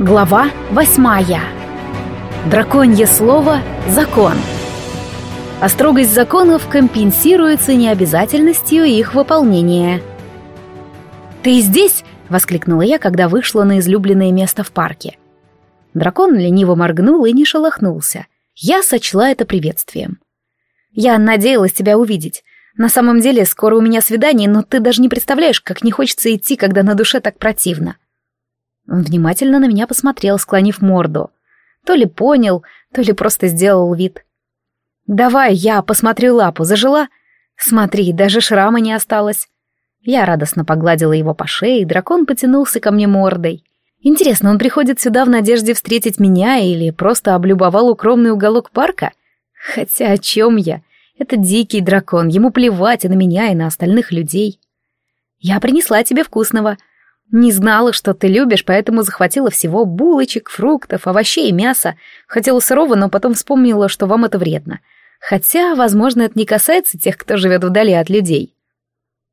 Глава восьмая. Драконье слово «закон». А строгость законов компенсируется необязательностью их выполнения. «Ты здесь?» — воскликнула я, когда вышла на излюбленное место в парке. Дракон лениво моргнул и не шелохнулся. Я сочла это приветствием. «Я надеялась тебя увидеть. На самом деле, скоро у меня свидание, но ты даже не представляешь, как не хочется идти, когда на душе так противно». Он внимательно на меня посмотрел, склонив морду. То ли понял, то ли просто сделал вид. «Давай я посмотрю лапу, зажила?» «Смотри, даже шрама не осталось». Я радостно погладила его по шее, и дракон потянулся ко мне мордой. Интересно, он приходит сюда в надежде встретить меня или просто облюбовал укромный уголок парка? Хотя о чем я? Это дикий дракон, ему плевать и на меня, и на остальных людей. Я принесла тебе вкусного — не знала, что ты любишь, поэтому захватила всего булочек, фруктов, овощей и мяса. Хотела сырого, но потом вспомнила, что вам это вредно. Хотя, возможно, это не касается тех, кто живет вдали от людей.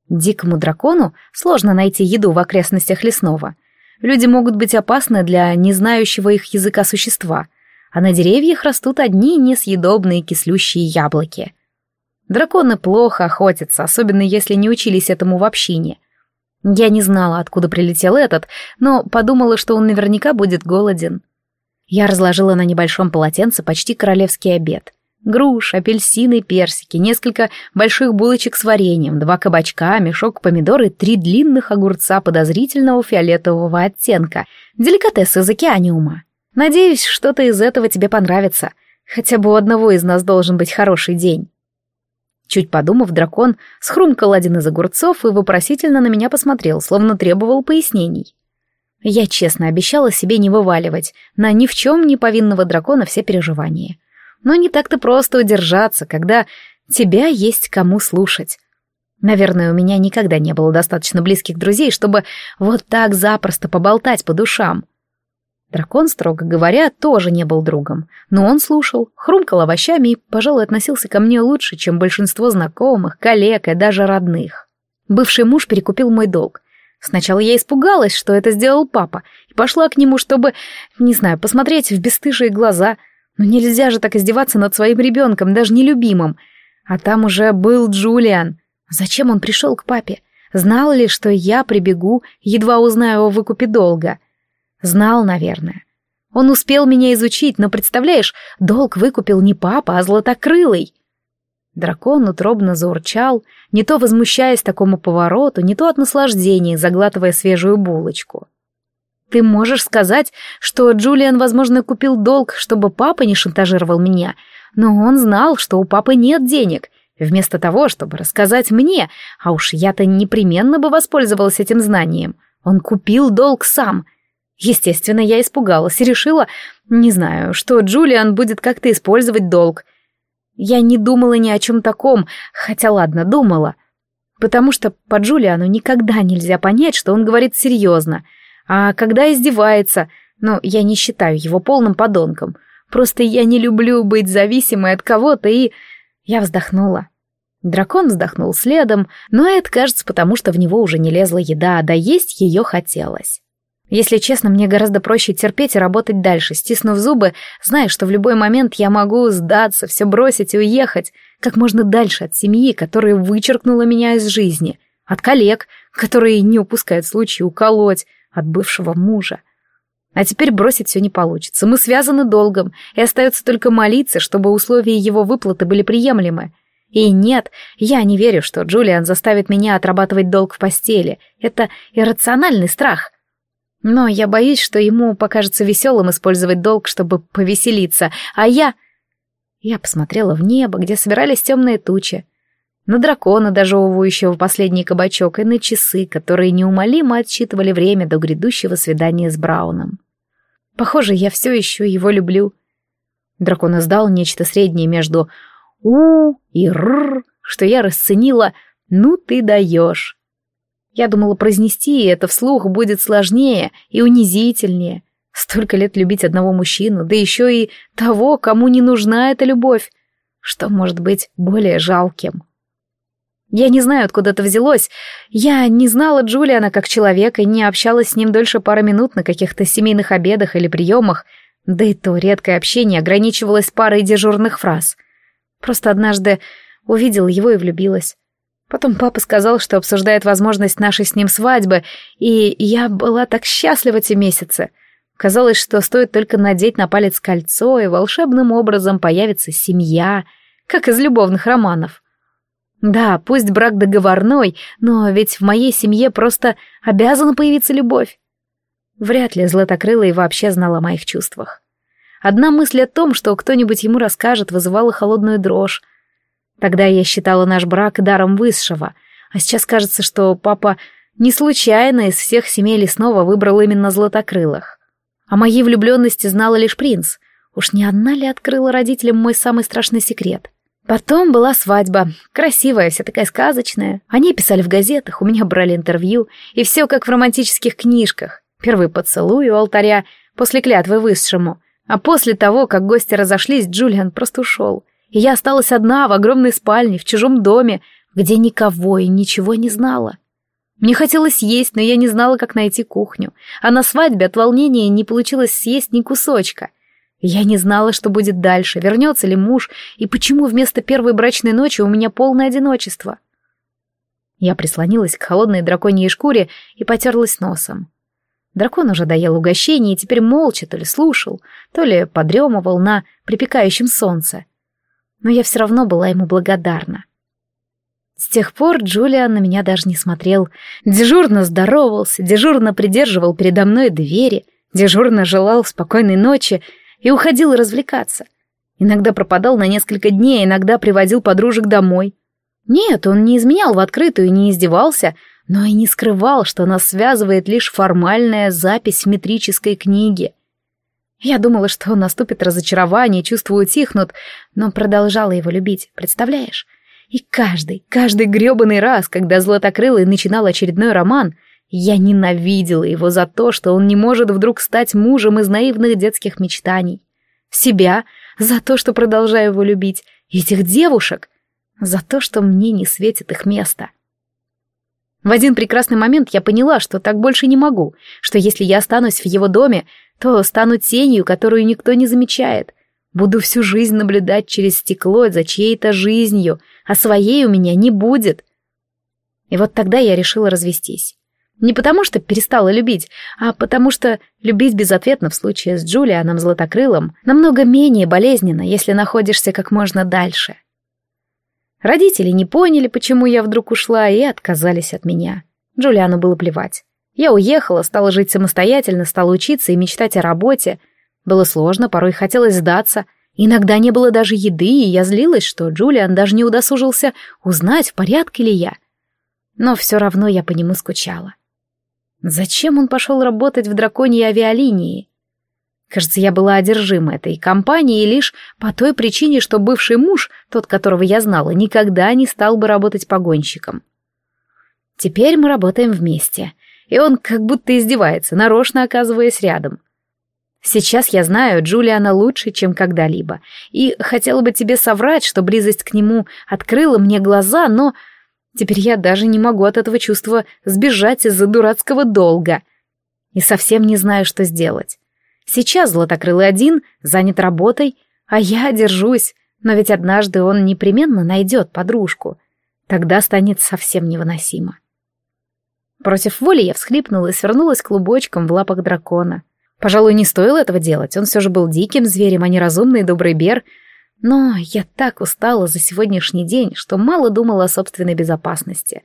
Дикому дракону сложно найти еду в окрестностях лесного. Люди могут быть опасны для незнающего их языка существа, а на деревьях растут одни несъедобные кислющие яблоки. Драконы плохо охотятся, особенно если не учились этому в общине — я не знала, откуда прилетел этот, но подумала, что он наверняка будет голоден. Я разложила на небольшом полотенце почти королевский обед. Груш, апельсины, персики, несколько больших булочек с вареньем, два кабачка, мешок помидор и три длинных огурца подозрительного фиолетового оттенка. Деликатес из океаниума. Надеюсь, что-то из этого тебе понравится. Хотя бы у одного из нас должен быть хороший день. Чуть подумав, дракон схрумкал один из огурцов и вопросительно на меня посмотрел, словно требовал пояснений. Я честно обещала себе не вываливать на ни в чем не повинного дракона все переживания. Но не так-то просто удержаться, когда тебя есть кому слушать. Наверное, у меня никогда не было достаточно близких друзей, чтобы вот так запросто поболтать по душам. Дракон, строго говоря, тоже не был другом, но он слушал, хрумкал овощами и, пожалуй, относился ко мне лучше, чем большинство знакомых, коллег и даже родных. Бывший муж перекупил мой долг. Сначала я испугалась, что это сделал папа, и пошла к нему, чтобы, не знаю, посмотреть в бесстыжие глаза. Но нельзя же так издеваться над своим ребенком, даже нелюбимым. А там уже был Джулиан. Зачем он пришел к папе? Знал ли, что я прибегу, едва узнаю о выкупе долга? — Знал, наверное. Он успел меня изучить, но, представляешь, долг выкупил не папа, а златокрылый. Дракон утробно заурчал, не то возмущаясь такому повороту, не то от наслаждения, заглатывая свежую булочку. Ты можешь сказать, что Джулиан, возможно, купил долг, чтобы папа не шантажировал меня, но он знал, что у папы нет денег, вместо того, чтобы рассказать мне, а уж я-то непременно бы воспользовалась этим знанием. Он купил долг сам — Естественно, я испугалась и решила, не знаю, что Джулиан будет как-то использовать долг. Я не думала ни о чем таком, хотя ладно, думала. Потому что по Джулиану никогда нельзя понять, что он говорит серьезно. А когда издевается, ну, я не считаю его полным подонком. Просто я не люблю быть зависимой от кого-то и... Я вздохнула. Дракон вздохнул следом, но это, кажется, потому что в него уже не лезла еда, а доесть ее хотелось. Если честно, мне гораздо проще терпеть и работать дальше, стиснув зубы, зная, что в любой момент я могу сдаться, все бросить и уехать как можно дальше от семьи, которая вычеркнула меня из жизни, от коллег, которые не упускают случая уколоть, от бывшего мужа. А теперь бросить все не получится. Мы связаны долгом, и остается только молиться, чтобы условия его выплаты были приемлемы. И нет, я не верю, что Джулиан заставит меня отрабатывать долг в постели. Это иррациональный страх. Но я боюсь, что ему покажется веселым использовать долг, чтобы повеселиться, а я... Я посмотрела в небо, где собирались темные тучи, на дракона, дожевывающего последний кабачок, и на часы, которые неумолимо отсчитывали время до грядущего свидания с Брауном. Похоже, я все еще его люблю. Дракон издал нечто среднее между «у» и «р», что я расценила «ну ты даешь». Я думала, произнести это вслух будет сложнее и унизительнее. Столько лет любить одного мужчину, да еще и того, кому не нужна эта любовь. Что может быть более жалким? Я не знаю, откуда это взялось. Я не знала Джулиана как человека и не общалась с ним дольше пары минут на каких-то семейных обедах или приемах, да и то редкое общение ограничивалось парой дежурных фраз. Просто однажды увидела его и влюбилась. Потом папа сказал, что обсуждает возможность нашей с ним свадьбы, и я была так счастлива те месяцы. Казалось, что стоит только надеть на палец кольцо, и волшебным образом появится семья, как из любовных романов. Да, пусть брак договорной, но ведь в моей семье просто обязана появиться любовь. Вряд ли Златокрылый вообще знал о моих чувствах. Одна мысль о том, что кто-нибудь ему расскажет, вызывала холодную дрожь. Тогда я считала наш брак даром высшего, а сейчас кажется, что папа не случайно из всех семей лесного выбрал именно Златокрылых. О моей влюбленности знала лишь принц. Уж не одна ли открыла родителям мой самый страшный секрет — Потом была свадьба. Красивая, вся такая сказочная. Они писали в газетах, у меня брали интервью, и все как в романтических книжках. Первый поцелуй у алтаря, после клятвы высшему. А после того, как гости разошлись, Джулиан просто ушел. И я осталась одна в огромной спальне, в чужом доме, где никого и ничего не знала. Мне хотелось есть, но я не знала, как найти кухню. А на свадьбе от волнения не получилось съесть ни кусочка. Я не знала, что будет дальше, вернется ли муж, и почему вместо первой брачной ночи у меня полное одиночество. Я прислонилась к холодной драконьей шкуре и потерлась носом. Дракон уже доел угощение и теперь молча то ли слушал, то ли подремывал на припекающем солнце. Но я все равно была ему благодарна. С тех пор Джулиан на меня даже не смотрел. Дежурно здоровался, дежурно придерживал передо мной двери, дежурно желал спокойной ночи и уходил развлекаться. Иногда пропадал на несколько дней, иногда приводил подружек домой. Нет, он не изменял в открытую и не издевался, но и не скрывал, что нас связывает лишь формальная запись в метрической книге. Я думала, что наступит разочарование, чувства утихнут, но продолжала его любить, представляешь? И каждый, каждый грёбаный раз, когда Златокрылый начинал очередной роман, я ненавидела его за то, что он не может вдруг стать мужем из наивных детских мечтаний. Себя за то, что продолжаю его любить. этих девушек за то, что мне не светит их место. В один прекрасный момент я поняла, что так больше не могу, что если я останусь в его доме, то стану тенью, которую никто не замечает. Буду всю жизнь наблюдать через стекло за чьей-то жизнью, а своей у меня не будет. И вот тогда я решила развестись. Не потому что перестала любить, а потому что любить безответно в случае с Джулианом Златокрылом намного менее болезненно, если находишься как можно дальше. Родители не поняли, почему я вдруг ушла, и отказались от меня. Джулиану было плевать. Я уехала, стала жить самостоятельно, стала учиться и мечтать о работе. Было сложно, порой хотелось сдаться. Иногда не было даже еды, и я злилась, что Джулиан даже не удосужился узнать, в порядке ли я. Но все равно я по нему скучала. Зачем он пошел работать в драконьей авиалинии? Кажется, я была одержима этой компанией лишь по той причине, что бывший муж, тот, которого я знала, никогда не стал бы работать погонщиком. Теперь мы работаем вместе, и он как будто издевается, нарочно оказываясь рядом. Сейчас я знаю Джулиана лучше, чем когда-либо, и хотела бы тебе соврать, что близость к нему открыла мне глаза, но Теперь я даже не могу от этого чувства сбежать из-за дурацкого долга. И совсем не знаю, что сделать. Сейчас Златокрылый один, занят работой, а я держусь, но ведь однажды он непременно найдет подружку. Тогда станет совсем невыносимо. Против воли я всхлипнула и свернулась клубочком в лапах дракона. Пожалуй, не стоило этого делать, он все же был диким зверем, а не разумный добрый бер — но я так устала за сегодняшний день, что мало думала о собственной безопасности.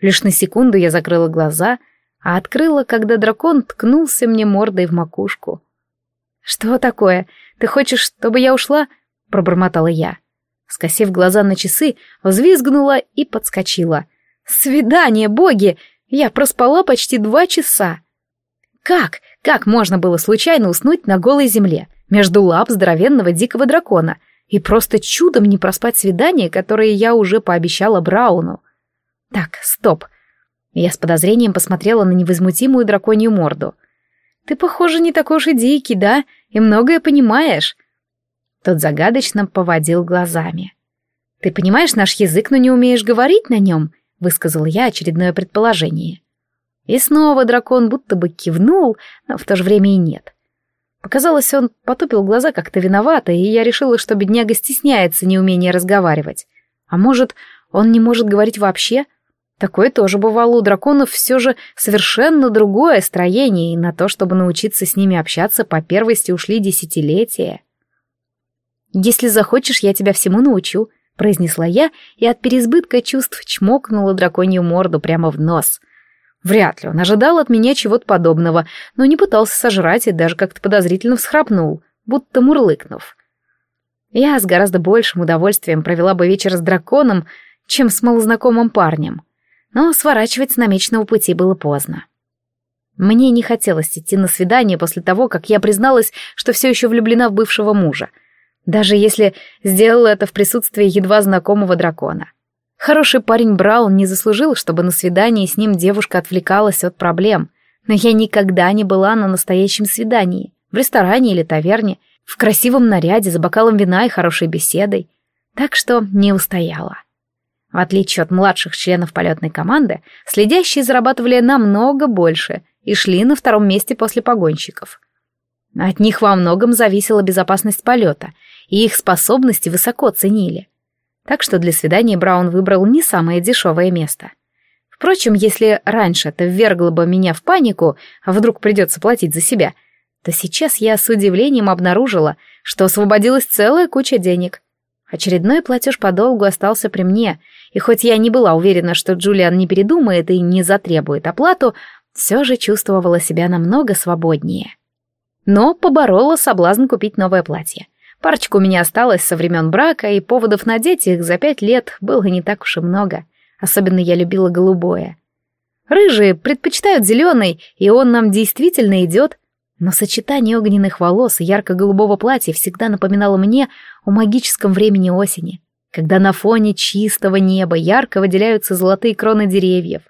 Лишь на секунду я закрыла глаза, а открыла, когда дракон ткнулся мне мордой в макушку. «Что такое? Ты хочешь, чтобы я ушла?» — пробормотала я. Скосив глаза на часы, взвизгнула и подскочила. «Свидание, боги! Я проспала почти два часа!» «Как? Как можно было случайно уснуть на голой земле, между лап здоровенного дикого дракона — и просто чудом не проспать свидание, которое я уже пообещала Брауну. Так, стоп. Я с подозрением посмотрела на невозмутимую драконью морду. Ты, похоже, не такой уж и дикий, да? И многое понимаешь. Тот загадочно поводил глазами. «Ты понимаешь наш язык, но не умеешь говорить на нем», — высказал я очередное предположение. И снова дракон будто бы кивнул, но в то же время и нет. Показалось, он потупил глаза как-то виновато, и я решила, что бедняга стесняется неумения разговаривать. А может, он не может говорить вообще? Такое тоже бывало у драконов все же совершенно другое строение, и на то, чтобы научиться с ними общаться, по первости ушли десятилетия. «Если захочешь, я тебя всему научу», — произнесла я, и от переизбытка чувств чмокнула драконью морду прямо в нос. Вряд ли он ожидал от меня чего-то подобного, но не пытался сожрать и даже как-то подозрительно всхрапнул, будто мурлыкнув. Я с гораздо большим удовольствием провела бы вечер с драконом, чем с малознакомым парнем. Но сворачивать с намеченного пути было поздно. Мне не хотелось идти на свидание после того, как я призналась, что все еще влюблена в бывшего мужа, даже если сделала это в присутствии едва знакомого дракона. Хороший парень Браун не заслужил, чтобы на свидании с ним девушка отвлекалась от проблем, но я никогда не была на настоящем свидании, в ресторане или таверне, в красивом наряде, за бокалом вина и хорошей беседой, так что не устояла. В отличие от младших членов полетной команды, следящие зарабатывали намного больше и шли на втором месте после погонщиков. От них во многом зависела безопасность полета, и их способности высоко ценили так что для свидания Браун выбрал не самое дешевое место. Впрочем, если раньше это ввергло бы меня в панику, а вдруг придется платить за себя, то сейчас я с удивлением обнаружила, что освободилась целая куча денег. Очередной платеж по долгу остался при мне, и хоть я не была уверена, что Джулиан не передумает и не затребует оплату, все же чувствовала себя намного свободнее. Но поборола соблазн купить новое платье. Парочка у меня осталась со времен брака, и поводов надеть их за пять лет было не так уж и много. Особенно я любила голубое. Рыжие предпочитают зеленый, и он нам действительно идет. Но сочетание огненных волос и ярко-голубого платья всегда напоминало мне о магическом времени осени, когда на фоне чистого неба ярко выделяются золотые кроны деревьев.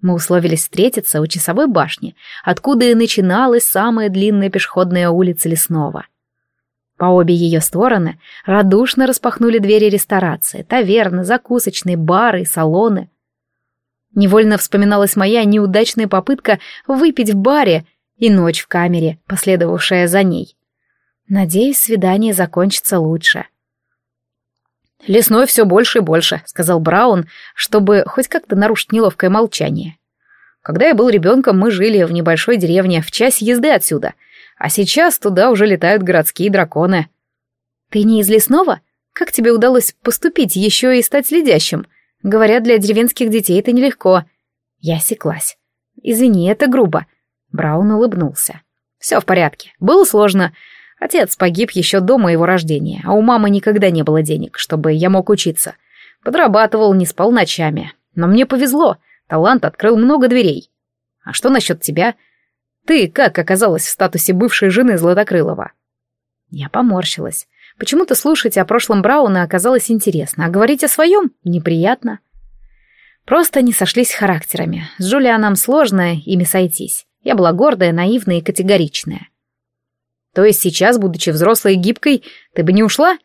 Мы условились встретиться у часовой башни, откуда и начиналась самая длинная пешеходная улица Лесного — по обе ее стороны радушно распахнули двери ресторации, таверны, закусочные, бары, салоны. Невольно вспоминалась моя неудачная попытка выпить в баре и ночь в камере, последовавшая за ней. Надеюсь, свидание закончится лучше. «Лесной все больше и больше», — сказал Браун, чтобы хоть как-то нарушить неловкое молчание. «Когда я был ребенком, мы жили в небольшой деревне в час езды отсюда — а сейчас туда уже летают городские драконы. Ты не из лесного? Как тебе удалось поступить, еще и стать следящим? Говорят, для деревенских детей это нелегко. Я осеклась. Извини, это грубо. Браун улыбнулся. Все в порядке. Было сложно. Отец погиб еще до моего рождения, а у мамы никогда не было денег, чтобы я мог учиться. Подрабатывал, не спал ночами. Но мне повезло. Талант открыл много дверей. А что насчет тебя? — ты как оказалась в статусе бывшей жены Златокрылова?» Я поморщилась. Почему-то слушать о прошлом Брауна оказалось интересно, а говорить о своем — неприятно. Просто не сошлись характерами. С Джулианом сложно ими сойтись. Я была гордая, наивная и категоричная. То есть сейчас, будучи взрослой и гибкой, ты бы не ушла?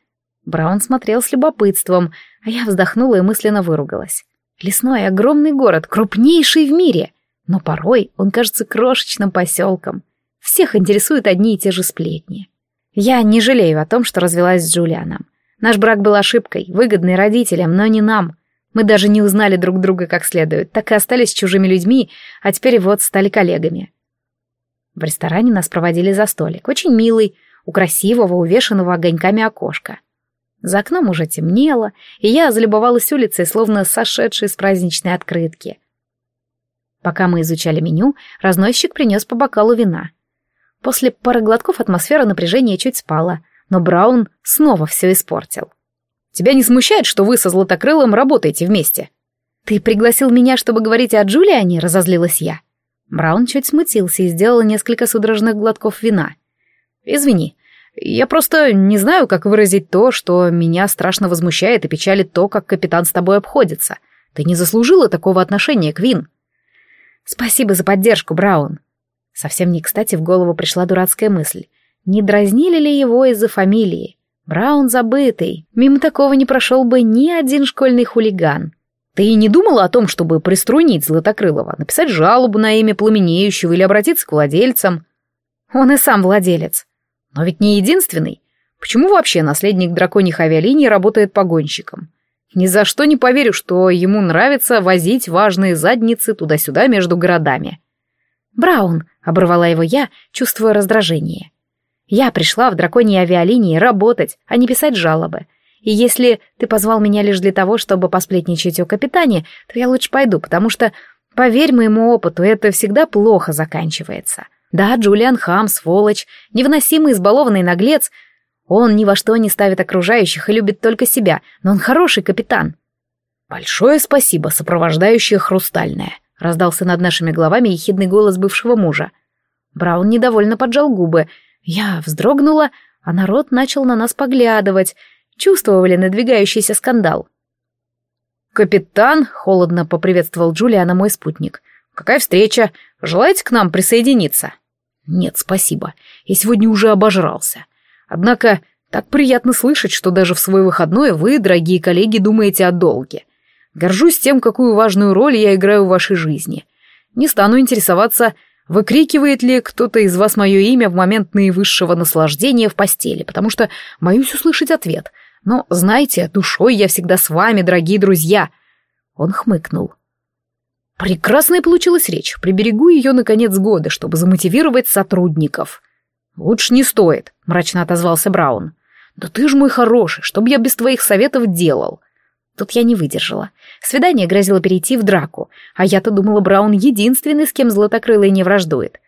Браун смотрел с любопытством, а я вздохнула и мысленно выругалась. Лесной огромный город, крупнейший в мире. Но порой он кажется крошечным поселком. Всех интересуют одни и те же сплетни. Я не жалею о том, что развелась с Джулианом. Наш брак был ошибкой, выгодный родителям, но не нам. Мы даже не узнали друг друга как следует, так и остались чужими людьми, а теперь вот стали коллегами. В ресторане нас проводили за столик, очень милый, у красивого, увешанного огоньками окошка. За окном уже темнело, и я залюбовалась улицей, словно сошедшей с праздничной открытки. Пока мы изучали меню, разносчик принес по бокалу вина. После пары глотков атмосфера напряжения чуть спала, но Браун снова все испортил. «Тебя не смущает, что вы со Златокрылым работаете вместе?» «Ты пригласил меня, чтобы говорить о Джулиане?» — разозлилась я. Браун чуть смутился и сделал несколько судорожных глотков вина. «Извини, я просто не знаю, как выразить то, что меня страшно возмущает и печалит то, как капитан с тобой обходится. Ты не заслужила такого отношения, Квин. Спасибо за поддержку, Браун. Совсем не кстати в голову пришла дурацкая мысль. Не дразнили ли его из-за фамилии? Браун забытый. Мимо такого не прошел бы ни один школьный хулиган. Ты и не думала о том, чтобы приструнить Златокрылова, написать жалобу на имя пламенеющего или обратиться к владельцам? Он и сам владелец. Но ведь не единственный. Почему вообще наследник драконьих авиалиний работает погонщиком? Ни за что не поверю, что ему нравится возить важные задницы туда-сюда между городами. «Браун», — оборвала его я, чувствуя раздражение. «Я пришла в драконьи авиалинии работать, а не писать жалобы. И если ты позвал меня лишь для того, чтобы посплетничать о капитане, то я лучше пойду, потому что, поверь моему опыту, это всегда плохо заканчивается. Да, Джулиан хам, сволочь, невыносимый избалованный наглец. Он ни во что не ставит окружающих и любит только себя, но он хороший капитан. «Большое спасибо, сопровождающая хрустальная», — раздался над нашими головами ехидный голос бывшего мужа. Браун недовольно поджал губы. Я вздрогнула, а народ начал на нас поглядывать — чувствовали надвигающийся скандал. «Капитан», — холодно поприветствовал Джулиана мой спутник. «Какая встреча? Желаете к нам присоединиться?» «Нет, спасибо. Я сегодня уже обожрался. Однако так приятно слышать, что даже в свой выходной вы, дорогие коллеги, думаете о долге. Горжусь тем, какую важную роль я играю в вашей жизни. Не стану интересоваться, выкрикивает ли кто-то из вас мое имя в момент наивысшего наслаждения в постели, потому что боюсь услышать ответ — но, знаете, душой я всегда с вами, дорогие друзья. Он хмыкнул. Прекрасная получилась речь. Приберегу ее на конец года, чтобы замотивировать сотрудников. Лучше не стоит, мрачно отозвался Браун. Да ты ж мой хороший, что б я без твоих советов делал? Тут я не выдержала. Свидание грозило перейти в драку, а я-то думала, Браун единственный, с кем златокрылый не враждует.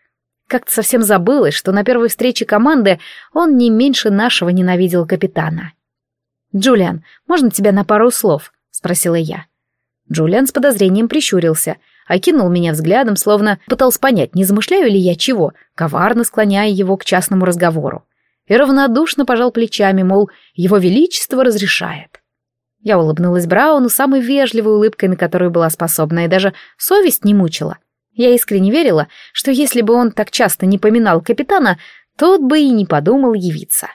Как-то совсем забылось, что на первой встрече команды он не меньше нашего ненавидел капитана. «Джулиан, можно тебя на пару слов?» — спросила я. Джулиан с подозрением прищурился, окинул меня взглядом, словно пытался понять, не замышляю ли я чего, коварно склоняя его к частному разговору. И равнодушно пожал плечами, мол, его величество разрешает. Я улыбнулась Брауну самой вежливой улыбкой, на которую была способна, и даже совесть не мучила. Я искренне верила, что если бы он так часто не поминал капитана, тот бы и не подумал явиться.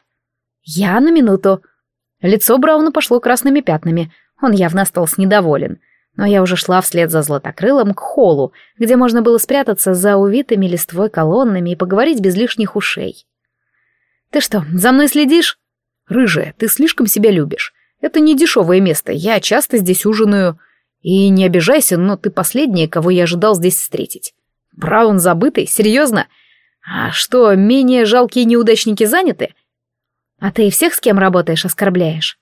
«Я на минуту», Лицо Брауна пошло красными пятнами, он явно остался недоволен. Но я уже шла вслед за Златокрылом к холлу, где можно было спрятаться за увитыми листвой колоннами и поговорить без лишних ушей. «Ты что, за мной следишь?» «Рыжая, ты слишком себя любишь. Это не дешевое место, я часто здесь ужинаю. И не обижайся, но ты последняя, кого я ожидал здесь встретить. Браун забытый? Серьезно? А что, менее жалкие неудачники заняты? А ты всех, с кем работаешь, оскорбляешь?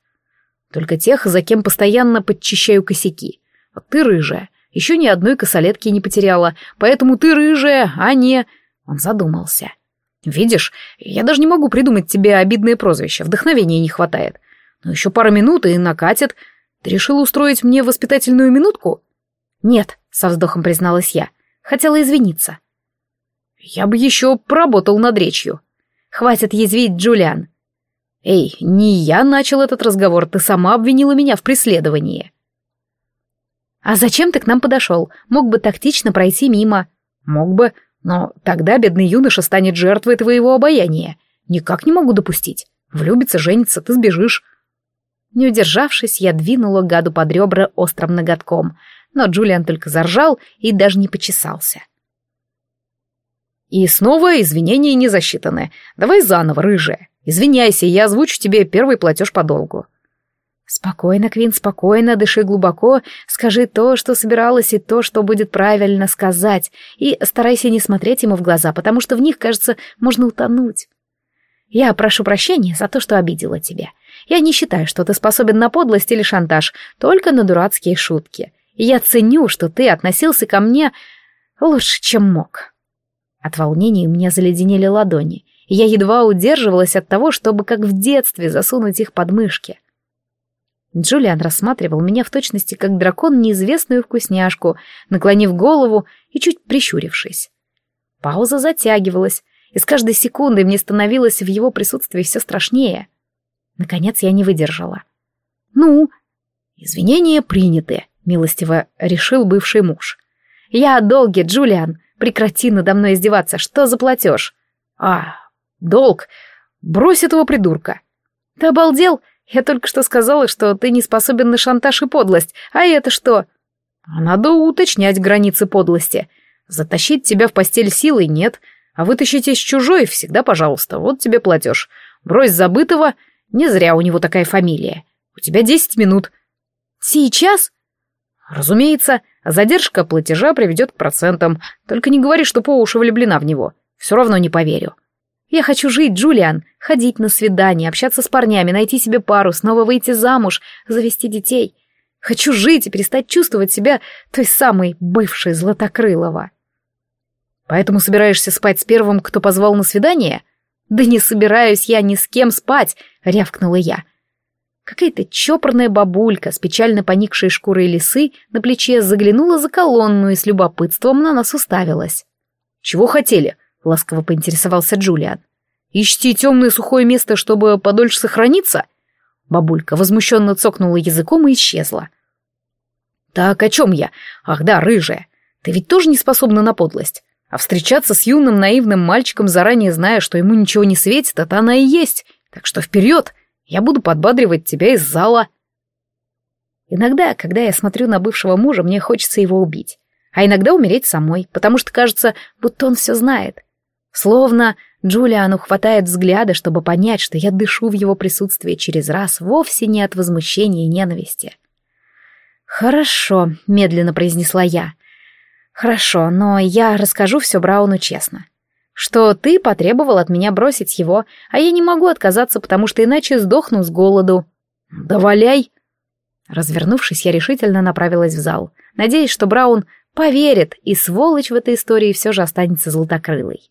Только тех, за кем постоянно подчищаю косяки. Вот ты рыжая, еще ни одной косолетки не потеряла, поэтому ты рыжая, а не... Он задумался. Видишь, я даже не могу придумать тебе обидное прозвище, вдохновения не хватает. Но еще пара минут и накатит. Ты решила устроить мне воспитательную минутку? Нет, со вздохом призналась я. Хотела извиниться. Я бы еще поработал над речью. Хватит язвить, Джулиан. «Эй, не я начал этот разговор, ты сама обвинила меня в преследовании». «А зачем ты к нам подошел? Мог бы тактично пройти мимо». «Мог бы, но тогда бедный юноша станет жертвой твоего обаяния. Никак не могу допустить. Влюбится, женится, ты сбежишь». Не удержавшись, я двинула гаду под ребра острым ноготком, но Джулиан только заржал и даже не почесался. «И снова извинения не засчитаны. Давай заново, рыжая. Извиняйся, я озвучу тебе первый платеж по долгу». «Спокойно, Квин, спокойно, дыши глубоко, скажи то, что собиралась, и то, что будет правильно сказать, и старайся не смотреть ему в глаза, потому что в них, кажется, можно утонуть. Я прошу прощения за то, что обидела тебя. Я не считаю, что ты способен на подлость или шантаж, только на дурацкие шутки. И я ценю, что ты относился ко мне лучше, чем мог». От волнения у меня заледенели ладони, и я едва удерживалась от того, чтобы как в детстве засунуть их под мышки. Джулиан рассматривал меня в точности как дракон неизвестную вкусняшку, наклонив голову и чуть прищурившись. Пауза затягивалась, и с каждой секундой мне становилось в его присутствии все страшнее. Наконец я не выдержала. «Ну?» «Извинения приняты», — милостиво решил бывший муж. «Я долгий, Джулиан. Прекрати надо мной издеваться. Что за платеж?» «А, Долг. Брось этого придурка. Ты обалдел? Я только что сказала, что ты не способен на шантаж и подлость. А это что? А надо уточнять границы подлости. Затащить тебя в постель силой нет, а вытащить из чужой всегда пожалуйста. Вот тебе платеж. Брось забытого, не зря у него такая фамилия. У тебя десять минут. Сейчас? Разумеется, задержка платежа приведет к процентам. Только не говори, что по уши влюблена в него. Все равно не поверю. Я хочу жить, Джулиан, ходить на свидания, общаться с парнями, найти себе пару, снова выйти замуж, завести детей. Хочу жить и перестать чувствовать себя той самой бывшей Златокрылова. Поэтому собираешься спать с первым, кто позвал на свидание? Да не собираюсь я ни с кем спать, рявкнула я. Какая-то чопорная бабулька с печально поникшей шкурой лисы на плече заглянула за колонну и с любопытством на нас уставилась. «Чего хотели?» — ласково поинтересовался Джулиан. «Ищите темное сухое место, чтобы подольше сохраниться?» Бабулька возмущенно цокнула языком и исчезла. «Так, о чем я? Ах да, рыжая. Ты ведь тоже не способна на подлость. А встречаться с юным наивным мальчиком, заранее зная, что ему ничего не светит, это она и есть. Так что вперед, я буду подбадривать тебя из зала». Иногда, когда я смотрю на бывшего мужа, мне хочется его убить. А иногда умереть самой, потому что кажется, будто он все знает. Словно Джулиану хватает взгляда, чтобы понять, что я дышу в его присутствии через раз вовсе не от возмущения и ненависти. «Хорошо», — медленно произнесла я. «Хорошо, но я расскажу все Брауну честно. Что ты потребовал от меня бросить его, а я не могу отказаться, потому что иначе сдохну с голоду». «Да валяй!» Развернувшись, я решительно направилась в зал, надеясь, что Браун поверит, и сволочь в этой истории все же останется золотокрылой.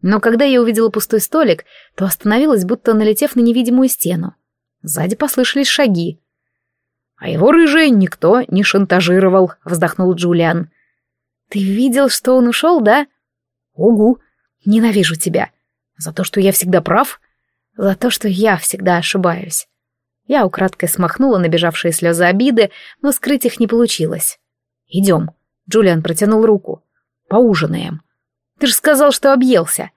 Но когда я увидела пустой столик, то остановилась, будто налетев на невидимую стену. Сзади послышались шаги. «А его рыжий никто не шантажировал», — вздохнул Джулиан. «Ты видел, что он ушел, да?» «Угу. Ненавижу тебя. За то, что я всегда прав?» «За то, что я всегда ошибаюсь». Я украдкой смахнула набежавшие слезы обиды, но скрыть их не получилось. «Идем». Джулиан протянул руку. «Поужинаем». Ты же сказал, что объелся.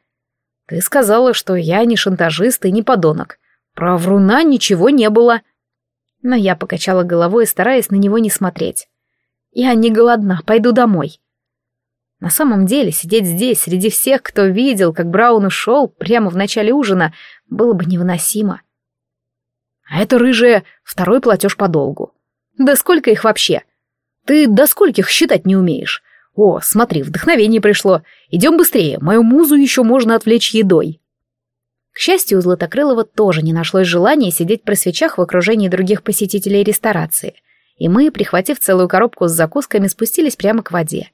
Ты сказала, что я не шантажист и не подонок. Про вруна ничего не было. Но я покачала головой, стараясь на него не смотреть. Я не голодна, пойду домой. На самом деле, сидеть здесь, среди всех, кто видел, как Браун ушел прямо в начале ужина, было бы невыносимо. А это рыжая второй платеж по долгу. Да сколько их вообще? Ты до скольких считать не умеешь? О, смотри, вдохновение пришло. Идем быстрее, мою музу еще можно отвлечь едой. К счастью, у Златокрылова тоже не нашлось желания сидеть при свечах в окружении других посетителей ресторации, и мы, прихватив целую коробку с закусками, спустились прямо к воде.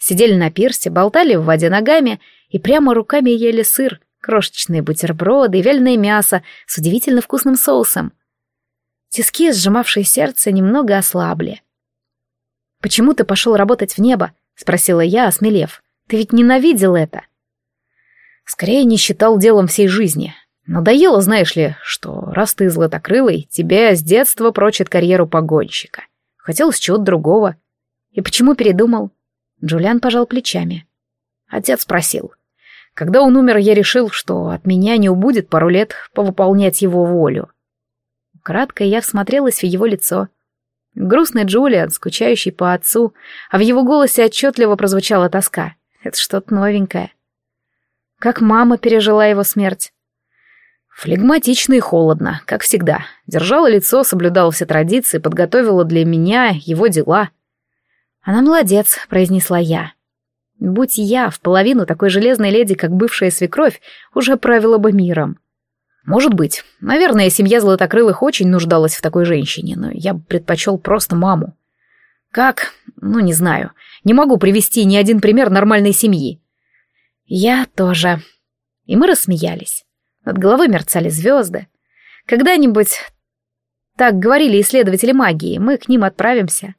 Сидели на пирсе, болтали в воде ногами и прямо руками ели сыр, крошечные бутерброды вяленое мясо с удивительно вкусным соусом. Тиски, сжимавшие сердце, немного ослабли. «Почему ты пошел работать в небо?» — спросила я, осмелев. «Ты ведь ненавидел это?» «Скорее не считал делом всей жизни. Надоело, знаешь ли, что раз ты златокрылый, тебя с детства прочит карьеру погонщика. Хотелось чего-то другого. И почему передумал?» Джулиан пожал плечами. Отец спросил. Когда он умер, я решил, что от меня не убудет пару лет повыполнять его волю. Кратко я всмотрелась в его лицо — Грустный Джулиан, скучающий по отцу, а в его голосе отчетливо прозвучала тоска. Это что-то новенькое. Как мама пережила его смерть? Флегматично и холодно, как всегда. Держала лицо, соблюдала все традиции, подготовила для меня его дела. «Она молодец», — произнесла я. «Будь я в половину такой железной леди, как бывшая свекровь, уже правила бы миром». Может быть. Наверное, семья Златокрылых очень нуждалась в такой женщине, но я предпочел просто маму. Как? Ну, не знаю. Не могу привести ни один пример нормальной семьи. Я тоже. И мы рассмеялись. Над головой мерцали звезды. Когда-нибудь, так говорили исследователи магии, мы к ним отправимся.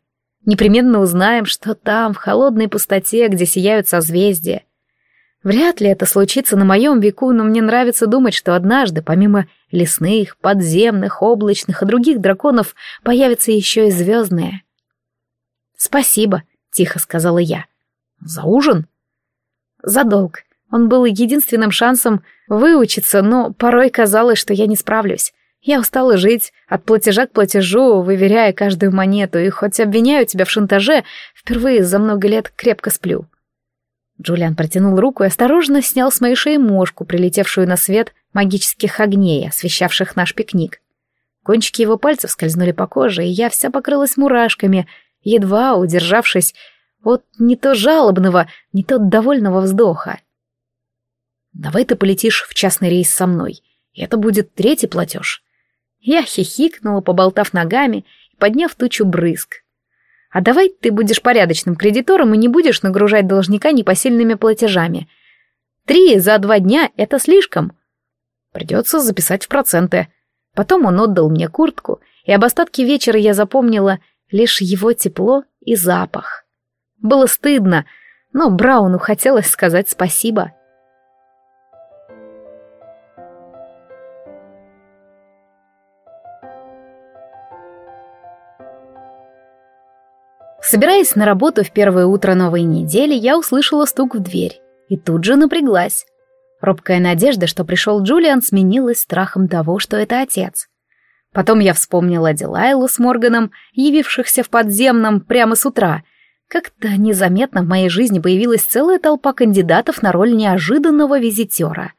Непременно узнаем, что там, в холодной пустоте, где сияют созвездия, Вряд ли это случится на моем веку, но мне нравится думать, что однажды, помимо лесных, подземных, облачных и других драконов, появятся еще и звездные. «Спасибо», — тихо сказала я. «За ужин?» «За долг. Он был единственным шансом выучиться, но порой казалось, что я не справлюсь. Я устала жить от платежа к платежу, выверяя каждую монету, и хоть обвиняю тебя в шантаже, впервые за много лет крепко сплю. Джулиан протянул руку и осторожно снял с моей шеи мошку, прилетевшую на свет магических огней, освещавших наш пикник. Кончики его пальцев скользнули по коже, и я вся покрылась мурашками, едва удержавшись от не то жалобного, не то довольного вздоха. «Давай ты полетишь в частный рейс со мной, и это будет третий платеж. Я хихикнула, поболтав ногами и подняв тучу брызг. «А давай ты будешь порядочным кредитором и не будешь нагружать должника непосильными платежами. Три за два дня — это слишком. Придется записать в проценты». Потом он отдал мне куртку, и об остатке вечера я запомнила лишь его тепло и запах. Было стыдно, но Брауну хотелось сказать спасибо. Собираясь на работу в первое утро новой недели, я услышала стук в дверь и тут же напряглась. Робкая надежда, что пришел Джулиан, сменилась страхом того, что это отец. Потом я вспомнила Дилайлу с Морганом, явившихся в подземном прямо с утра. Как-то незаметно в моей жизни появилась целая толпа кандидатов на роль неожиданного визитера.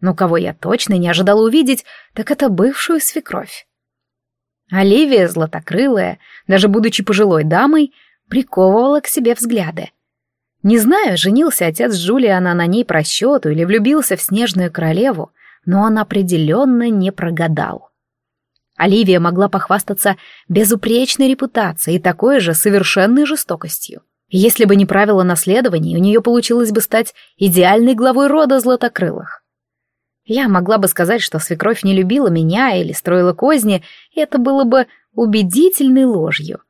Но кого я точно не ожидала увидеть, так это бывшую свекровь. Оливия, златокрылая, даже будучи пожилой дамой, приковывала к себе взгляды. Не знаю, женился отец Джулиана на ней по счету или влюбился в снежную королеву, но он определенно не прогадал. Оливия могла похвастаться безупречной репутацией и такой же совершенной жестокостью. Если бы не правило наследования, у нее получилось бы стать идеальной главой рода златокрылых. Я могла бы сказать, что свекровь не любила меня или строила козни, и это было бы убедительной ложью.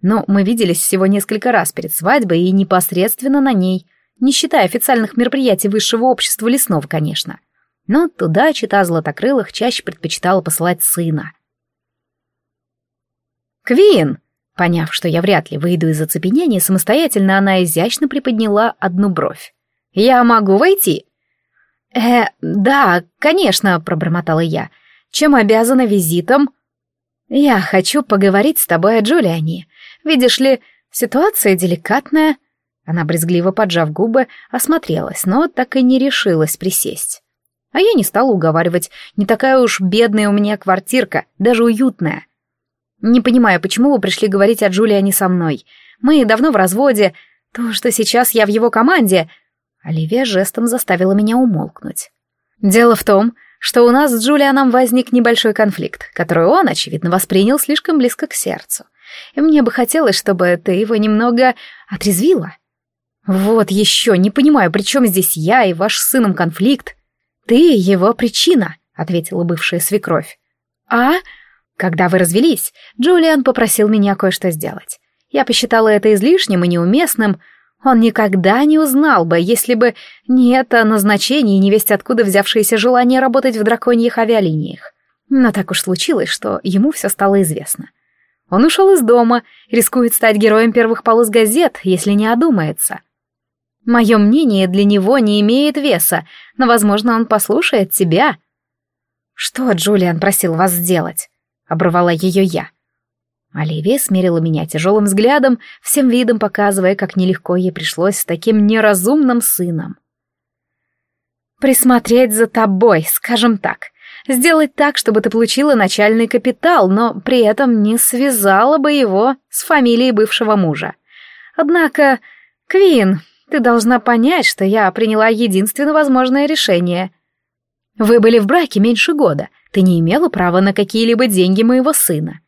Но мы виделись всего несколько раз перед свадьбой и непосредственно на ней, не считая официальных мероприятий высшего общества лесного, конечно. Но туда чита златокрылых чаще предпочитала посылать сына. «Квин!» Поняв, что я вряд ли выйду из оцепенения, самостоятельно она изящно приподняла одну бровь. «Я могу войти?» «Э, да, конечно», — пробормотала я. «Чем обязана визитом?» «Я хочу поговорить с тобой о Джулиане. Видишь ли, ситуация деликатная». Она, брезгливо поджав губы, осмотрелась, но так и не решилась присесть. А я не стала уговаривать, не такая уж бедная у меня квартирка, даже уютная. Не понимаю, почему вы пришли говорить о Джулиане со мной. Мы давно в разводе. То, что сейчас я в его команде, Оливия жестом заставила меня умолкнуть. «Дело в том, что у нас с Джулианом возник небольшой конфликт, который он, очевидно, воспринял слишком близко к сердцу. И мне бы хотелось, чтобы ты его немного отрезвила. Вот еще, не понимаю, при чем здесь я и ваш с сыном конфликт? Ты его причина, ответила бывшая свекровь. А? Когда вы развелись, Джулиан попросил меня кое-что сделать. Я посчитала это излишним и неуместным, он никогда не узнал бы, если бы не это назначение и невесть откуда взявшееся желание работать в драконьих авиалиниях. Но так уж случилось, что ему все стало известно. Он ушел из дома, рискует стать героем первых полос газет, если не одумается. Мое мнение для него не имеет веса, но, возможно, он послушает тебя. «Что Джулиан просил вас сделать?» — оборвала ее я. Оливия смерила меня тяжелым взглядом, всем видом показывая, как нелегко ей пришлось с таким неразумным сыном. «Присмотреть за тобой, скажем так. Сделать так, чтобы ты получила начальный капитал, но при этом не связала бы его с фамилией бывшего мужа. Однако, Квин, ты должна понять, что я приняла единственно возможное решение. Вы были в браке меньше года, ты не имела права на какие-либо деньги моего сына.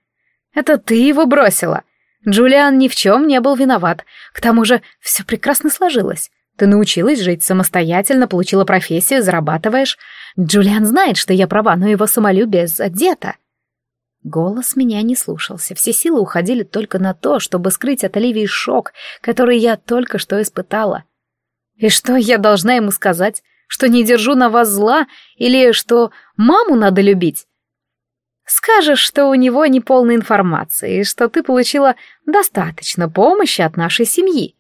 Это ты его бросила. Джулиан ни в чем не был виноват. К тому же все прекрасно сложилось. Ты научилась жить самостоятельно, получила профессию, зарабатываешь. Джулиан знает, что я права, но его самолюбие задето. Голос меня не слушался. Все силы уходили только на то, чтобы скрыть от Оливии шок, который я только что испытала. И что я должна ему сказать? Что не держу на вас зла? Или что маму надо любить? Скажешь, что у него не полной информации, и что ты получила достаточно помощи от нашей семьи.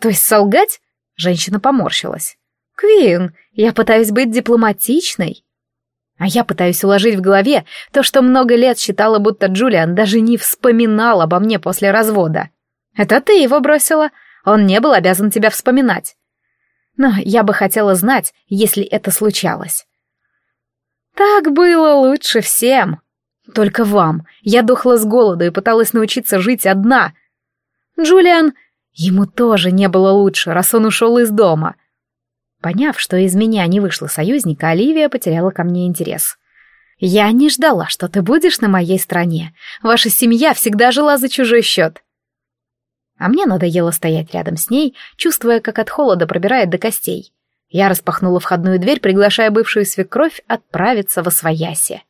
То есть солгать? Женщина поморщилась. Квин, я пытаюсь быть дипломатичной. А я пытаюсь уложить в голове то, что много лет считала, будто Джулиан даже не вспоминал обо мне после развода. Это ты его бросила. Он не был обязан тебя вспоминать. Но я бы хотела знать, если это случалось. Так было лучше всем. Только вам. Я дохла с голоду и пыталась научиться жить одна. Джулиан... Ему тоже не было лучше, раз он ушел из дома. Поняв, что из меня не вышло союзника, Оливия потеряла ко мне интерес. «Я не ждала, что ты будешь на моей стороне. Ваша семья всегда жила за чужой счет». А мне надоело стоять рядом с ней, чувствуя, как от холода пробирает до костей. Я распахнула входную дверь, приглашая бывшую свекровь отправиться во свояси.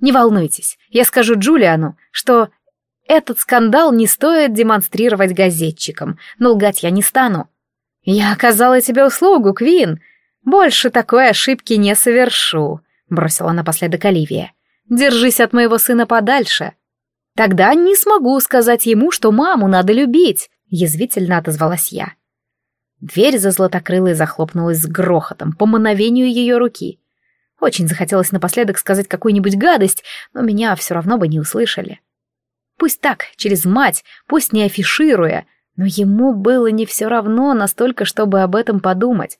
«Не волнуйтесь, я скажу Джулиану, что этот скандал не стоит демонстрировать газетчикам, но лгать я не стану. «Я оказала тебе услугу, Квин. Больше такой ошибки не совершу», — бросила напоследок Оливия. «Держись от моего сына подальше». «Тогда не смогу сказать ему, что маму надо любить», — язвительно отозвалась я. Дверь за златокрылой захлопнулась с грохотом по мановению ее руки. Очень захотелось напоследок сказать какую-нибудь гадость, но меня все равно бы не услышали. Пусть так, через мать, пусть не афишируя — но ему было не все равно настолько, чтобы об этом подумать.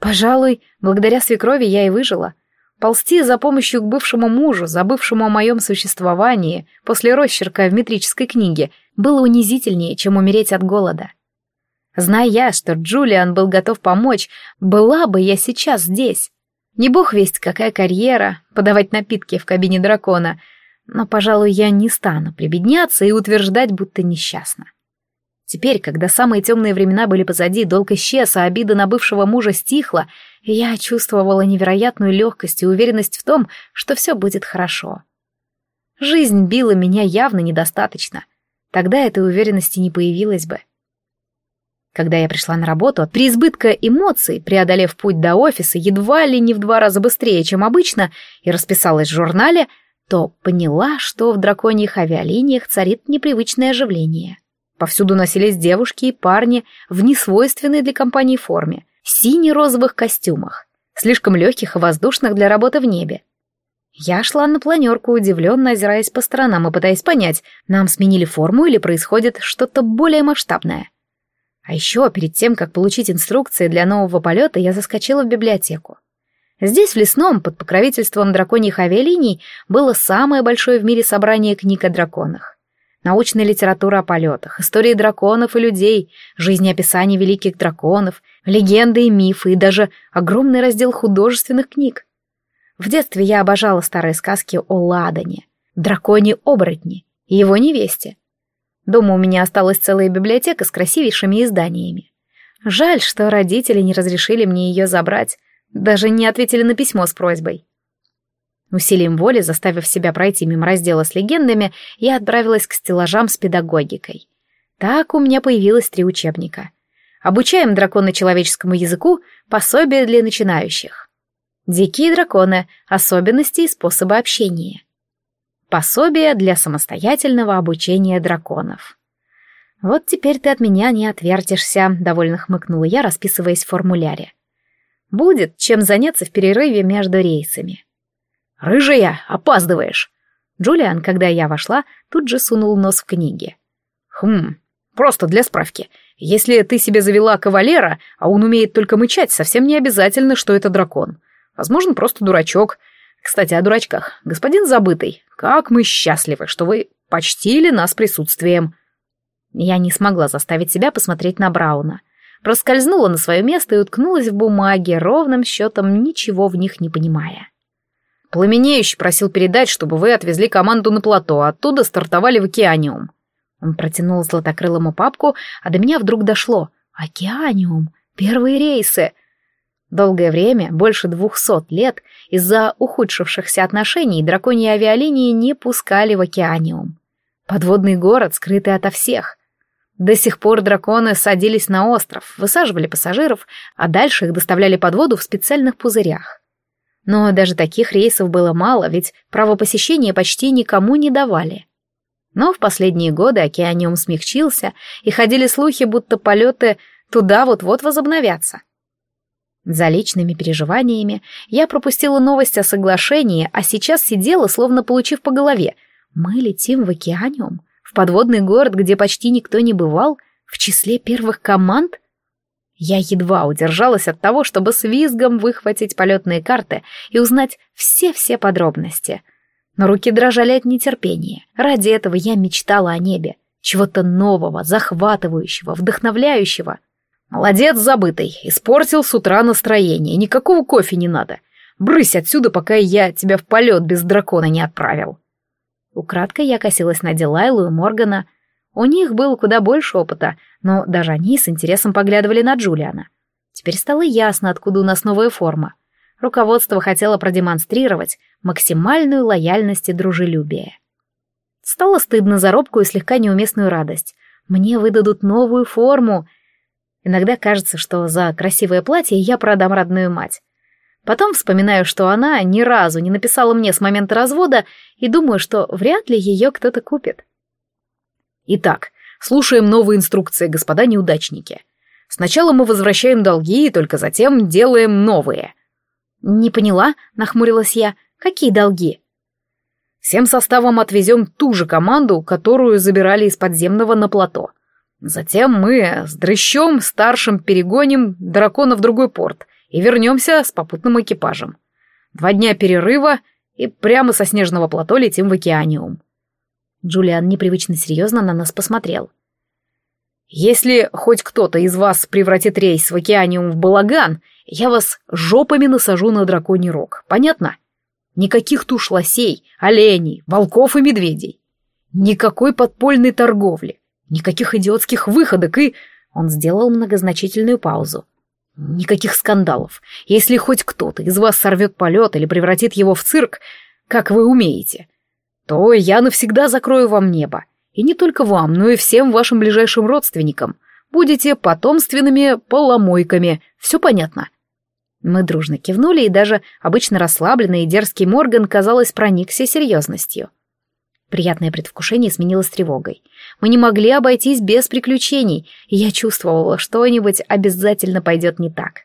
Пожалуй, благодаря свекрови я и выжила. Ползти за помощью к бывшему мужу, забывшему о моем существовании после росчерка в метрической книге, было унизительнее, чем умереть от голода. Зная я, что Джулиан был готов помочь, была бы я сейчас здесь. Не бог весть, какая карьера, подавать напитки в кабине дракона, но, пожалуй, я не стану прибедняться и утверждать, будто несчастна. Теперь, когда самые темные времена были позади, долг исчез, а обида на бывшего мужа стихла, я чувствовала невероятную легкость и уверенность в том, что все будет хорошо. Жизнь била меня явно недостаточно. Тогда этой уверенности не появилось бы. Когда я пришла на работу, от преизбытка эмоций, преодолев путь до офиса едва ли не в два раза быстрее, чем обычно, и расписалась в журнале, то поняла, что в драконьих авиалиниях царит непривычное оживление. Повсюду носились девушки и парни в несвойственной для компании форме, сине-розовых костюмах, слишком легких и воздушных для работы в небе. Я шла на планерку, удивленно озираясь по сторонам и пытаясь понять, нам сменили форму или происходит что-то более масштабное. А еще перед тем, как получить инструкции для нового полета, я заскочила в библиотеку. Здесь, в лесном, под покровительством драконьих авиалиний, было самое большое в мире собрание книг о драконах научная литература о полетах, истории драконов и людей, жизнеописания великих драконов, легенды и мифы и даже огромный раздел художественных книг. В детстве я обожала старые сказки о Ладане, драконе-оборотне и его невесте. Дома у меня осталась целая библиотека с красивейшими изданиями. Жаль, что родители не разрешили мне ее забрать, даже не ответили на письмо с просьбой. Усилием воли, заставив себя пройти мимо раздела с легендами, я отправилась к стеллажам с педагогикой. Так у меня появилось три учебника. Обучаем драконы человеческому языку, пособие для начинающих. Дикие драконы, особенности и способы общения. Пособие для самостоятельного обучения драконов. Вот теперь ты от меня не отвертишься, довольно хмыкнула я, расписываясь в формуляре. Будет чем заняться в перерыве между рейсами. «Рыжая, опаздываешь!» Джулиан, когда я вошла, тут же сунул нос в книги. «Хм, просто для справки. Если ты себе завела кавалера, а он умеет только мычать, совсем не обязательно, что это дракон. Возможно, просто дурачок. Кстати, о дурачках. Господин Забытый, как мы счастливы, что вы почтили нас присутствием». Я не смогла заставить себя посмотреть на Брауна. Проскользнула на свое место и уткнулась в бумаге, ровным счетом ничего в них не понимая. Пламенеющий просил передать, чтобы вы отвезли команду на плато, а оттуда стартовали в Океаниум. Он протянул златокрылому папку, а до меня вдруг дошло. Океаниум. Первые рейсы. Долгое время, больше двухсот лет, из-за ухудшившихся отношений драконьи авиалинии не пускали в Океаниум. Подводный город, скрытый ото всех. До сих пор драконы садились на остров, высаживали пассажиров, а дальше их доставляли под воду в специальных пузырях. Но даже таких рейсов было мало, ведь право посещения почти никому не давали. Но в последние годы океаниум смягчился, и ходили слухи, будто полеты туда вот-вот возобновятся. За личными переживаниями я пропустила новость о соглашении, а сейчас сидела, словно получив по голове. Мы летим в океаниум, в подводный город, где почти никто не бывал, в числе первых команд? Я едва удержалась от того, чтобы с визгом выхватить полетные карты и узнать все-все подробности. Но руки дрожали от нетерпения. Ради этого я мечтала о небе. Чего-то нового, захватывающего, вдохновляющего — «Молодец, забытый, испортил с утра настроение, никакого кофе не надо. Брысь отсюда, пока я тебя в полет без дракона не отправил». Украдкой я косилась на Дилайлу и Моргана. У них было куда больше опыта, но даже они с интересом поглядывали на Джулиана. Теперь стало ясно, откуда у нас новая форма. Руководство хотело продемонстрировать максимальную лояльность и дружелюбие. Стало стыдно за робкую и слегка неуместную радость. Мне выдадут новую форму — Иногда кажется, что за красивое платье я продам родную мать. Потом вспоминаю, что она ни разу не написала мне с момента развода, и думаю, что вряд ли ее кто-то купит. Итак, слушаем новые инструкции, господа неудачники. Сначала мы возвращаем долги, и только затем делаем новые. Не поняла, нахмурилась я. Какие долги? Всем составом отвезем ту же команду, которую забирали из подземного на плато. Затем мы с дрыщом старшим перегоним дракона в другой порт и вернемся с попутным экипажем. Два дня перерыва и прямо со снежного плато летим в океаниум. Джулиан непривычно серьезно на нас посмотрел. Если хоть кто-то из вас превратит рейс в океаниум в балаган, я вас жопами насажу на драконий рог, понятно? Никаких туш лосей, оленей, волков и медведей. Никакой подпольной торговли. Никаких идиотских выходок и... Он сделал многозначительную паузу. Никаких скандалов. Если хоть кто-то из вас сорвет полет или превратит его в цирк, как вы умеете, то я навсегда закрою вам небо. И не только вам, но и всем вашим ближайшим родственникам. Будете потомственными поломойками. Все понятно?» Мы дружно кивнули, и даже обычно расслабленный и дерзкий Морган, казалось, проникся серьезностью. Приятное предвкушение сменилось тревогой. Мы не могли обойтись без приключений, и я чувствовала, что-нибудь обязательно пойдет не так.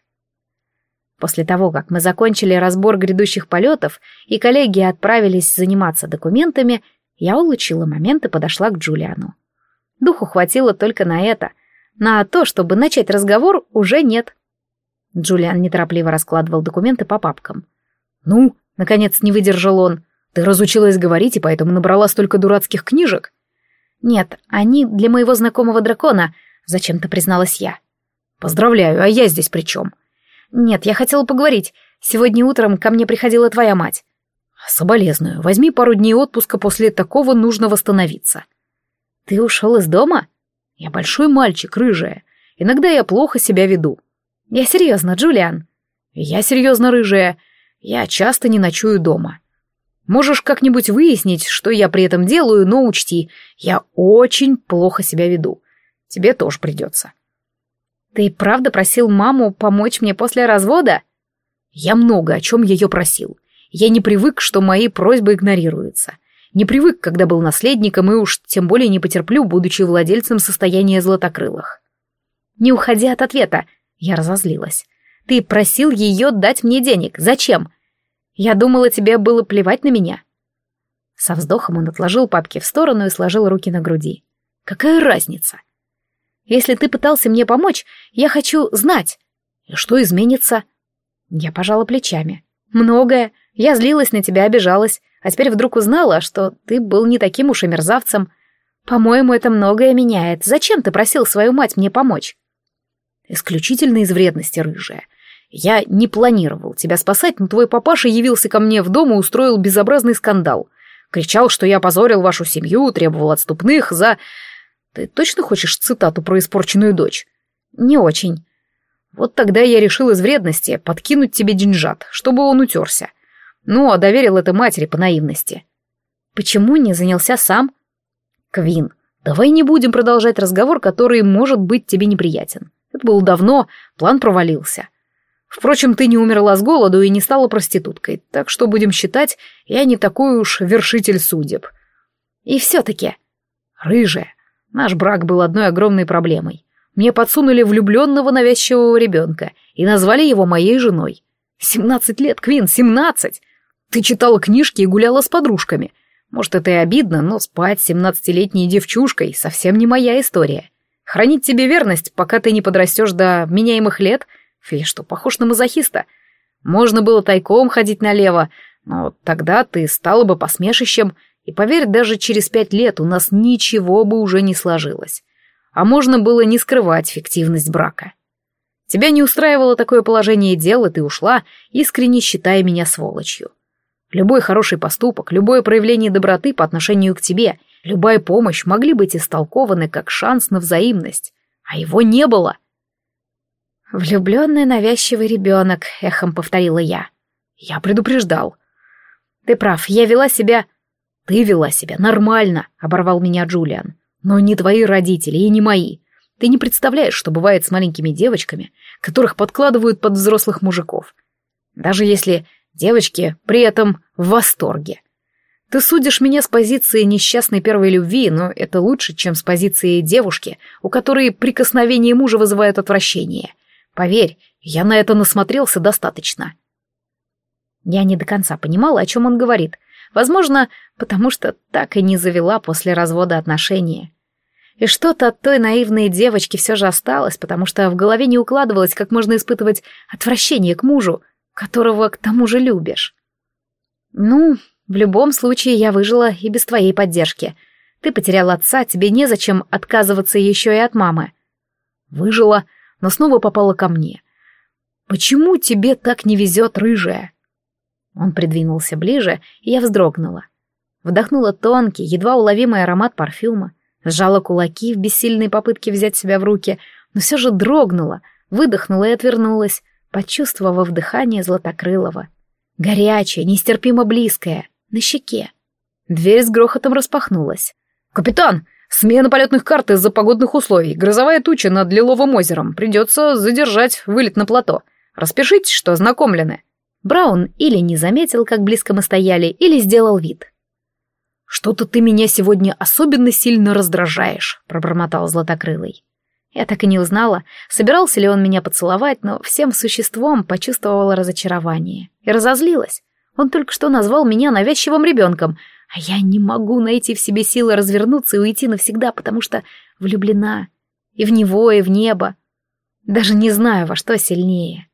После того, как мы закончили разбор грядущих полетов, и коллеги отправились заниматься документами, я улучила момент и подошла к Джулиану. Духу хватило только на это. На то, чтобы начать разговор, уже нет. Джулиан неторопливо раскладывал документы по папкам. «Ну?» — наконец не выдержал он. Ты разучилась говорить и поэтому набрала столько дурацких книжек? Нет, они для моего знакомого дракона, зачем-то призналась я. Поздравляю, а я здесь при чем? Нет, я хотела поговорить. Сегодня утром ко мне приходила твоя мать. Соболезную. Возьми пару дней отпуска, после такого нужно восстановиться. Ты ушел из дома? Я большой мальчик, рыжая. Иногда я плохо себя веду. Я серьезно, Джулиан. Я серьезно, рыжая. Я часто не ночую дома. Можешь как-нибудь выяснить, что я при этом делаю, но учти, я очень плохо себя веду. Тебе тоже придется. Ты правда просил маму помочь мне после развода? Я много о чем ее просил. Я не привык, что мои просьбы игнорируются. Не привык, когда был наследником, и уж тем более не потерплю, будучи владельцем состояния златокрылых. Не уходи от ответа, я разозлилась. Ты просил ее дать мне денег. Зачем? Я думала, тебе было плевать на меня». Со вздохом он отложил папки в сторону и сложил руки на груди. «Какая разница? Если ты пытался мне помочь, я хочу знать. Что изменится?» Я пожала плечами. «Многое. Я злилась на тебя, обижалась, а теперь вдруг узнала, что ты был не таким уж и мерзавцем. По-моему, это многое меняет. Зачем ты просил свою мать мне помочь?» «Исключительно из вредности, рыжая. Я не планировал тебя спасать, но твой папаша явился ко мне в дом и устроил безобразный скандал. Кричал, что я позорил вашу семью, требовал отступных за... Ты точно хочешь цитату про испорченную дочь? Не очень. Вот тогда я решил из вредности подкинуть тебе деньжат, чтобы он утерся. Ну, а доверил это матери по наивности. Почему не занялся сам? Квин, давай не будем продолжать разговор, который может быть тебе неприятен. Это было давно, план провалился. Впрочем, ты не умерла с голоду и не стала проституткой, так что будем считать, я не такой уж вершитель судеб. И все-таки... Рыжая. Наш брак был одной огромной проблемой. Мне подсунули влюбленного навязчивого ребенка и назвали его моей женой. Семнадцать лет, Квин, семнадцать! Ты читала книжки и гуляла с подружками. Может, это и обидно, но спать семнадцатилетней девчушкой совсем не моя история. Хранить тебе верность, пока ты не подрастешь до меняемых лет? Я что, похож на мазохиста? Можно было тайком ходить налево, но тогда ты стала бы посмешищем, и поверь, даже через пять лет у нас ничего бы уже не сложилось. А можно было не скрывать фиктивность брака. Тебя не устраивало такое положение дел, и ты ушла, искренне считая меня сволочью. Любой хороший поступок, любое проявление доброты по отношению к тебе, любая помощь могли быть истолкованы как шанс на взаимность, а его не было. «Влюбленный навязчивый ребенок», — эхом повторила я. Я предупреждал. «Ты прав, я вела себя...» «Ты вела себя нормально», — оборвал меня Джулиан. «Но не твои родители и не мои. Ты не представляешь, что бывает с маленькими девочками, которых подкладывают под взрослых мужиков. Даже если девочки при этом в восторге. Ты судишь меня с позиции несчастной первой любви, но это лучше, чем с позиции девушки, у которой прикосновение мужа вызывает отвращение. Поверь, я на это насмотрелся достаточно. Я не до конца понимала, о чем он говорит. Возможно, потому что так и не завела после развода отношения. И что-то от той наивной девочки все же осталось, потому что в голове не укладывалось, как можно испытывать отвращение к мужу, которого к тому же любишь. Ну, в любом случае я выжила и без твоей поддержки. Ты потерял отца, тебе незачем отказываться еще и от мамы. Выжила, но снова попала ко мне. Почему тебе так не везет, рыжая? Он придвинулся ближе, и я вздрогнула. Вдохнула тонкий, едва уловимый аромат парфюма, сжала кулаки в бессильной попытке взять себя в руки, но все же дрогнула, выдохнула и отвернулась, почувствовав дыхание Златокрылова. Горячее, нестерпимо близкое, на щеке. Дверь с грохотом распахнулась. «Капитан, смена полетных карт из-за погодных условий. Грозовая туча над Лиловым озером. Придется задержать вылет на плато. Распишитесь, что ознакомлены». Браун или не заметил, как близко мы стояли, или сделал вид. «Что-то ты меня сегодня особенно сильно раздражаешь», — пробормотал Златокрылый. Я так и не узнала, собирался ли он меня поцеловать, но всем существом почувствовала разочарование и разозлилась. Он только что назвал меня навязчивым ребенком, а я не могу найти в себе силы развернуться и уйти навсегда, потому что влюблена и в него, и в небо. Даже не знаю, во что сильнее.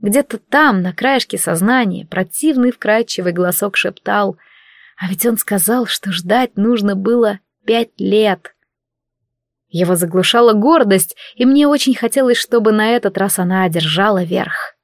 Где-то там, на краешке сознания, противный вкрадчивый голосок шептал — а ведь он сказал, что ждать нужно было пять лет. Его заглушала гордость, и мне очень хотелось, чтобы на этот раз она одержала верх.